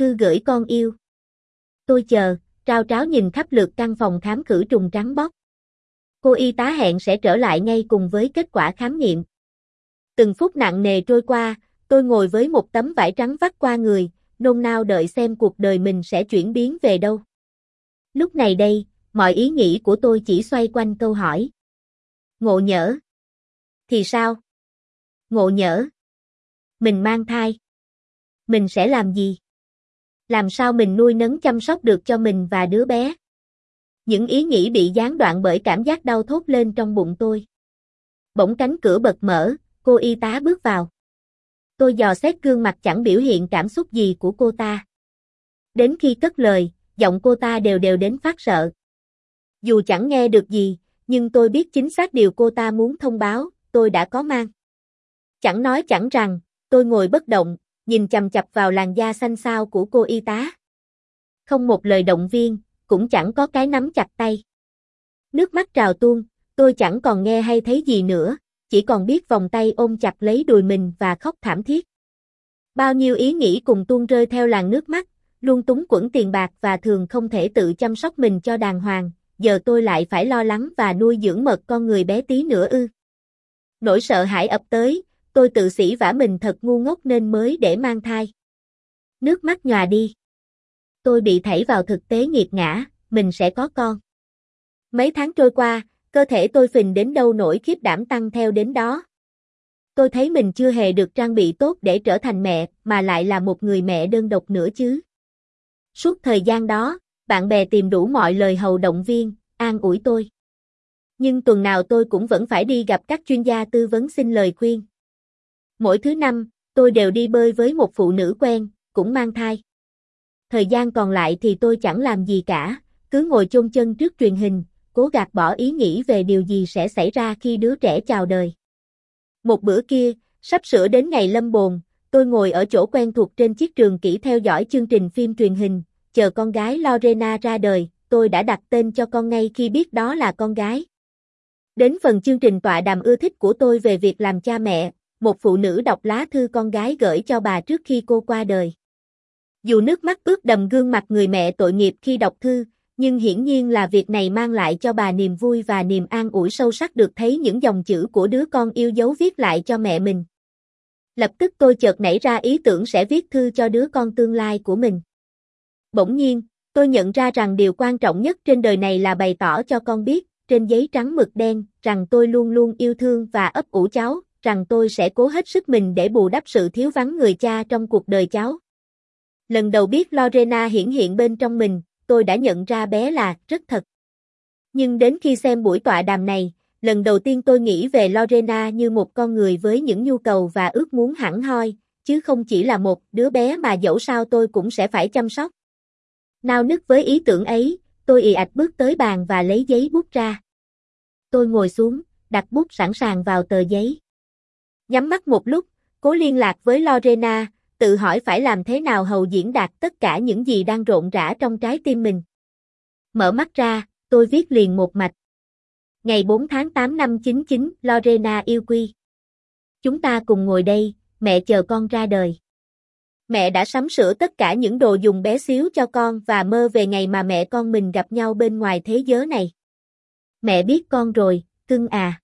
thư gửi con yêu. Tôi chờ, trao tráo nhìn khắp lượt căn phòng khám khử trùng trắng bóc. Cô y tá hẹn sẽ trở lại ngay cùng với kết quả khám nghiệm. Từng phút nặng nề trôi qua, tôi ngồi với một tấm vải trắng vắt qua người, nôn nao đợi xem cuộc đời mình sẽ chuyển biến về đâu. Lúc này đây, mọi ý nghĩ của tôi chỉ xoay quanh câu hỏi. Ngộ nhỡ. Thì sao? Ngộ nhỡ. Mình mang thai. Mình sẽ làm gì? Làm sao mình nuôi nấng chăm sóc được cho mình và đứa bé? Những ý nghĩ bị gián đoạn bởi cảm giác đau thốt lên trong bụng tôi. Bỗng cánh cửa bật mở, cô y tá bước vào. Tôi dò xét gương mặt chẳng biểu hiện cảm xúc gì của cô ta. Đến khi cất lời, giọng cô ta đều đều đến phát sợ. Dù chẳng nghe được gì, nhưng tôi biết chính xác điều cô ta muốn thông báo, tôi đã có mang. Chẳng nói chẳng rằng, tôi ngồi bất động, nhìn chầm chập vào làn da xanh xao của cô y tá. Không một lời động viên, cũng chẳng có cái nắm chặt tay. Nước mắt trào tuôn, tôi chẳng còn nghe hay thấy gì nữa, chỉ còn biết vòng tay ôm chặt lấy đùi mình và khóc thảm thiết. Bao nhiêu ý nghĩ cùng tuôn rơi theo làn nước mắt, luôn túng quẫn tiền bạc và thường không thể tự chăm sóc mình cho đàng hoàng, giờ tôi lại phải lo lắng và nuôi dưỡng mật con người bé tí nữa ư. Nỗi sợ hãi ập tới, tôi tự sỉ vả mình thật ngu ngốc nên mới để mang thai. Nước mắt nhòa đi. Tôi bị thảy vào thực tế nghiệt ngã, mình sẽ có con. Mấy tháng trôi qua, cơ thể tôi phình đến đâu nổi khiếp đảm tăng theo đến đó. Tôi thấy mình chưa hề được trang bị tốt để trở thành mẹ, mà lại là một người mẹ đơn độc nữa chứ. Suốt thời gian đó, bạn bè tìm đủ mọi lời hầu động viên, an ủi tôi. Nhưng tuần nào tôi cũng vẫn phải đi gặp các chuyên gia tư vấn xin lời khuyên. Mỗi thứ năm, tôi đều đi bơi với một phụ nữ quen, cũng mang thai. Thời gian còn lại thì tôi chẳng làm gì cả, cứ ngồi chôn chân trước truyền hình, cố gạt bỏ ý nghĩ về điều gì sẽ xảy ra khi đứa trẻ chào đời. Một bữa kia, sắp sửa đến ngày lâm bồn, tôi ngồi ở chỗ quen thuộc trên chiếc trường kỹ theo dõi chương trình phim truyền hình, chờ con gái Lorena ra đời, tôi đã đặt tên cho con ngay khi biết đó là con gái. Đến phần chương trình tọa đàm ưa thích của tôi về việc làm cha mẹ, một phụ nữ đọc lá thư con gái gửi cho bà trước khi cô qua đời. Dù nước mắt ướt đầm gương mặt người mẹ tội nghiệp khi đọc thư, nhưng hiển nhiên là việc này mang lại cho bà niềm vui và niềm an ủi sâu sắc được thấy những dòng chữ của đứa con yêu dấu viết lại cho mẹ mình. Lập tức tôi chợt nảy ra ý tưởng sẽ viết thư cho đứa con tương lai của mình. Bỗng nhiên, tôi nhận ra rằng điều quan trọng nhất trên đời này là bày tỏ cho con biết, trên giấy trắng mực đen, rằng tôi luôn luôn yêu thương và ấp ủ cháu, rằng tôi sẽ cố hết sức mình để bù đắp sự thiếu vắng người cha trong cuộc đời cháu. Lần đầu biết Lorena hiển hiện bên trong mình, tôi đã nhận ra bé là rất thật. Nhưng đến khi xem buổi tọa đàm này, lần đầu tiên tôi nghĩ về Lorena như một con người với những nhu cầu và ước muốn hẳn hoi, chứ không chỉ là một đứa bé mà dẫu sao tôi cũng sẽ phải chăm sóc. Nao nức với ý tưởng ấy, tôi ì ạch bước tới bàn và lấy giấy bút ra. Tôi ngồi xuống, đặt bút sẵn sàng vào tờ giấy. Nhắm mắt một lúc, cố liên lạc với Lorena, tự hỏi phải làm thế nào hầu diễn đạt tất cả những gì đang rộn rã trong trái tim mình. Mở mắt ra, tôi viết liền một mạch. Ngày 4 tháng 8 năm 99, Lorena yêu quy. Chúng ta cùng ngồi đây, mẹ chờ con ra đời. Mẹ đã sắm sửa tất cả những đồ dùng bé xíu cho con và mơ về ngày mà mẹ con mình gặp nhau bên ngoài thế giới này. Mẹ biết con rồi, cưng à.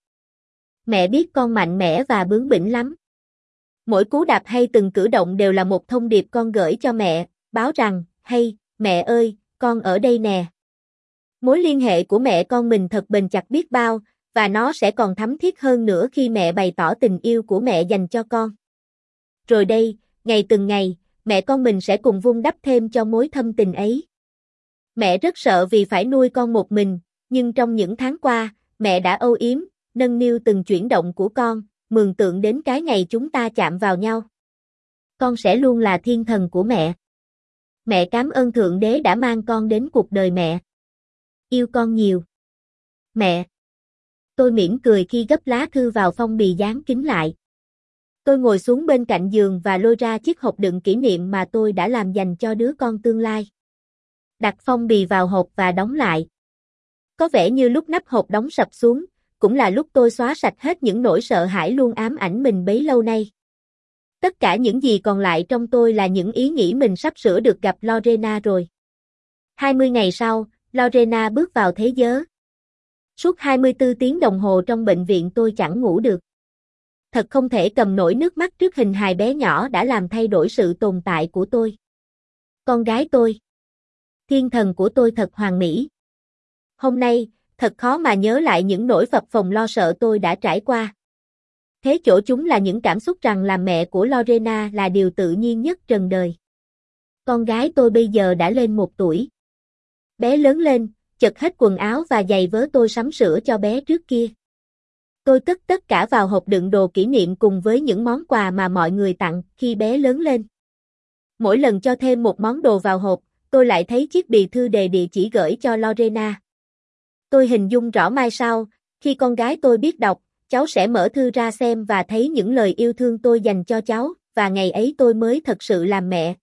Mẹ biết con mạnh mẽ và bướng bỉnh lắm. Mỗi cú đạp hay từng cử động đều là một thông điệp con gửi cho mẹ, báo rằng, hay, mẹ ơi, con ở đây nè. Mối liên hệ của mẹ con mình thật bền chặt biết bao, và nó sẽ còn thắm thiết hơn nữa khi mẹ bày tỏ tình yêu của mẹ dành cho con. Rồi đây, ngày từng ngày, mẹ con mình sẽ cùng vun đắp thêm cho mối thâm tình ấy. Mẹ rất sợ vì phải nuôi con một mình, nhưng trong những tháng qua, mẹ đã âu yếm, nâng niu từng chuyển động của con, mường tượng đến cái ngày chúng ta chạm vào nhau. Con sẽ luôn là thiên thần của mẹ. Mẹ cảm ơn Thượng Đế đã mang con đến cuộc đời mẹ. Yêu con nhiều. Mẹ. Tôi mỉm cười khi gấp lá thư vào phong bì dán kín lại. Tôi ngồi xuống bên cạnh giường và lôi ra chiếc hộp đựng kỷ niệm mà tôi đã làm dành cho đứa con tương lai. Đặt phong bì vào hộp và đóng lại. Có vẻ như lúc nắp hộp đóng sập xuống, cũng là lúc tôi xóa sạch hết những nỗi sợ hãi luôn ám ảnh mình bấy lâu nay. Tất cả những gì còn lại trong tôi là những ý nghĩ mình sắp sửa được gặp Lorena rồi. 20 ngày sau, Lorena bước vào thế giới. Suốt 24 tiếng đồng hồ trong bệnh viện tôi chẳng ngủ được. Thật không thể cầm nổi nước mắt trước hình hài bé nhỏ đã làm thay đổi sự tồn tại của tôi. Con gái tôi. Thiên thần của tôi thật hoàn mỹ. Hôm nay, thật khó mà nhớ lại những nỗi phập phồng lo sợ tôi đã trải qua. Thế chỗ chúng là những cảm xúc rằng làm mẹ của Lorena là điều tự nhiên nhất trần đời. Con gái tôi bây giờ đã lên một tuổi. Bé lớn lên, chật hết quần áo và giày vớ tôi sắm sửa cho bé trước kia. Tôi cất tất cả vào hộp đựng đồ kỷ niệm cùng với những món quà mà mọi người tặng khi bé lớn lên. Mỗi lần cho thêm một món đồ vào hộp, tôi lại thấy chiếc bì thư đề địa chỉ gửi cho Lorena. Tôi hình dung rõ mai sau, khi con gái tôi biết đọc, cháu sẽ mở thư ra xem và thấy những lời yêu thương tôi dành cho cháu, và ngày ấy tôi mới thật sự làm mẹ.